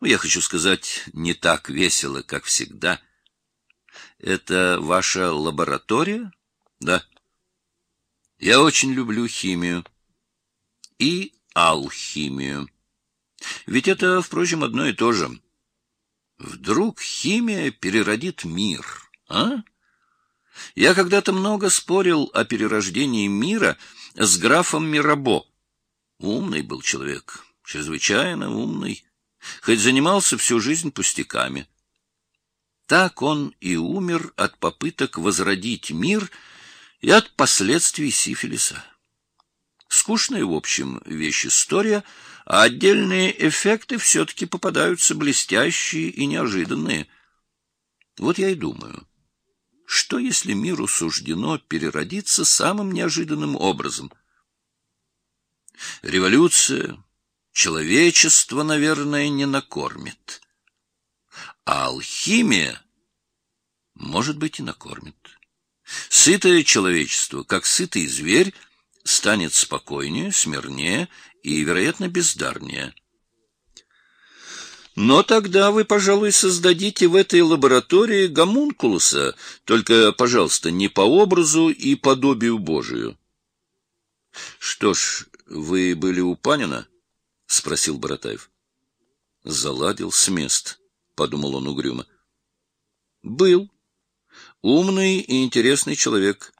Ну, я хочу сказать, не так весело, как всегда. Это ваша лаборатория? Да. Я очень люблю химию. И алхимию. Ведь это, впрочем, одно и то же. Вдруг химия переродит мир, а? Я когда-то много спорил о перерождении мира с графом Мирабо. Умный был человек, чрезвычайно умный, хоть занимался всю жизнь пустяками. Так он и умер от попыток возродить мир и от последствий сифилиса. Скучная, в общем, вещь история, а отдельные эффекты все-таки попадаются блестящие и неожиданные. Вот я и думаю, что если миру суждено переродиться самым неожиданным образом? Революция человечество, наверное, не накормит. А алхимия, может быть, и накормит. Сытое человечество, как сытый зверь, станет спокойнее, смирнее и, вероятно, бездарнее. Но тогда вы, пожалуй, создадите в этой лаборатории гомункулуса, только, пожалуйста, не по образу и подобию Божию. Что ж, вы были у Панина? — спросил Боротаев. Заладил с мест, — подумал он угрюмо. — Был. Умный и интересный человек.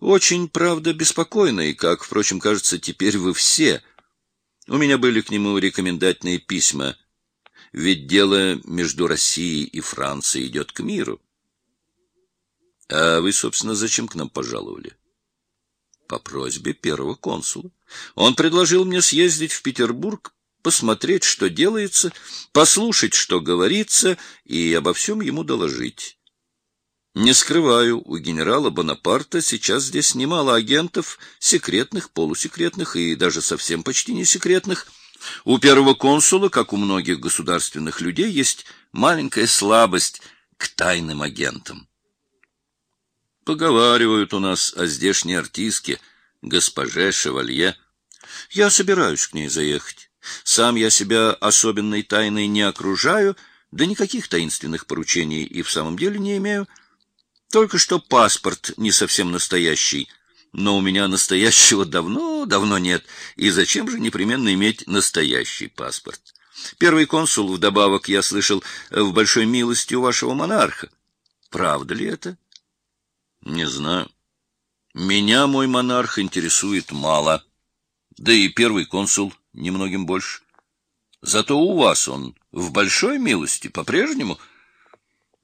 Очень, правда, беспокойный, как, впрочем, кажется, теперь вы все. У меня были к нему рекомендательные письма, ведь дело между Россией и Францией идет к миру. А вы, собственно, зачем к нам пожаловали? По просьбе первого консула. Он предложил мне съездить в Петербург, посмотреть, что делается, послушать, что говорится, и обо всем ему доложить. Не скрываю, у генерала Бонапарта сейчас здесь немало агентов, секретных, полусекретных и даже совсем почти не секретных. У первого консула, как у многих государственных людей, есть маленькая слабость к тайным агентам. Поговаривают у нас о здешней артистке, госпоже Шевалье. Я собираюсь к ней заехать. Сам я себя особенной тайной не окружаю, да никаких таинственных поручений и в самом деле не имею. Только что паспорт не совсем настоящий, но у меня настоящего давно-давно нет, и зачем же непременно иметь настоящий паспорт? Первый консул, вдобавок, я слышал, в большой милости у вашего монарха. Правда ли это? Не знаю. Меня мой монарх интересует мало, да и первый консул немногим больше. Зато у вас он в большой милости по-прежнему —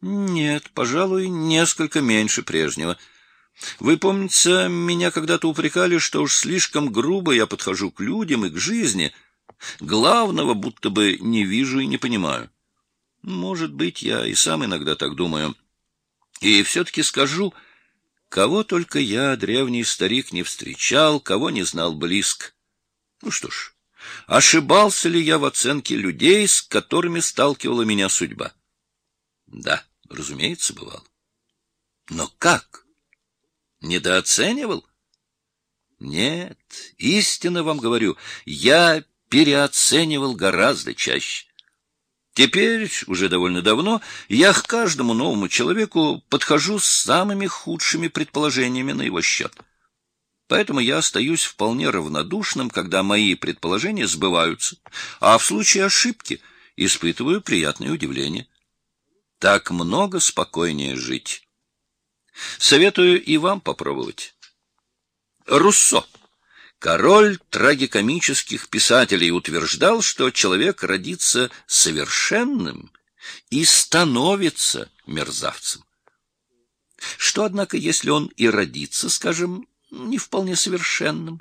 нет, пожалуй, несколько меньше прежнего. Вы, помнится, меня когда-то упрекали, что уж слишком грубо я подхожу к людям и к жизни. Главного будто бы не вижу и не понимаю. Может быть, я и сам иногда так думаю. И все-таки скажу, кого только я, древний старик, не встречал, кого не знал близко. Ну что ж, ошибался ли я в оценке людей, с которыми сталкивала меня судьба? Да. Разумеется, бывал. Но как? Недооценивал? Нет, истинно вам говорю, я переоценивал гораздо чаще. Теперь, уже довольно давно, я к каждому новому человеку подхожу с самыми худшими предположениями на его счет. Поэтому я остаюсь вполне равнодушным, когда мои предположения сбываются, а в случае ошибки испытываю приятное удивление. Так много спокойнее жить. Советую и вам попробовать. Руссо, король трагикомических писателей, утверждал, что человек родится совершенным и становится мерзавцем. Что, однако, если он и родится, скажем, не вполне совершенным?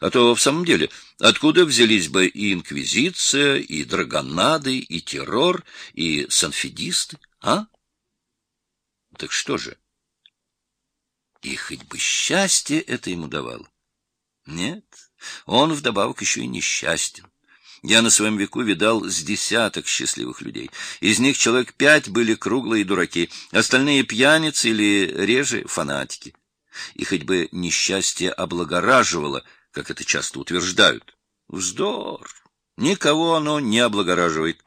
А то, в самом деле, откуда взялись бы и инквизиция, и драгонады, и террор, и санфедисты, а? Так что же? И хоть бы счастье это ему давало. Нет, он вдобавок еще и несчастен. Я на своем веку видал с десяток счастливых людей. Из них человек пять были круглые дураки, остальные пьяницы или реже фанатики. И хоть бы несчастье облагораживало — как это часто утверждают. Вздор! Никого оно не облагораживает.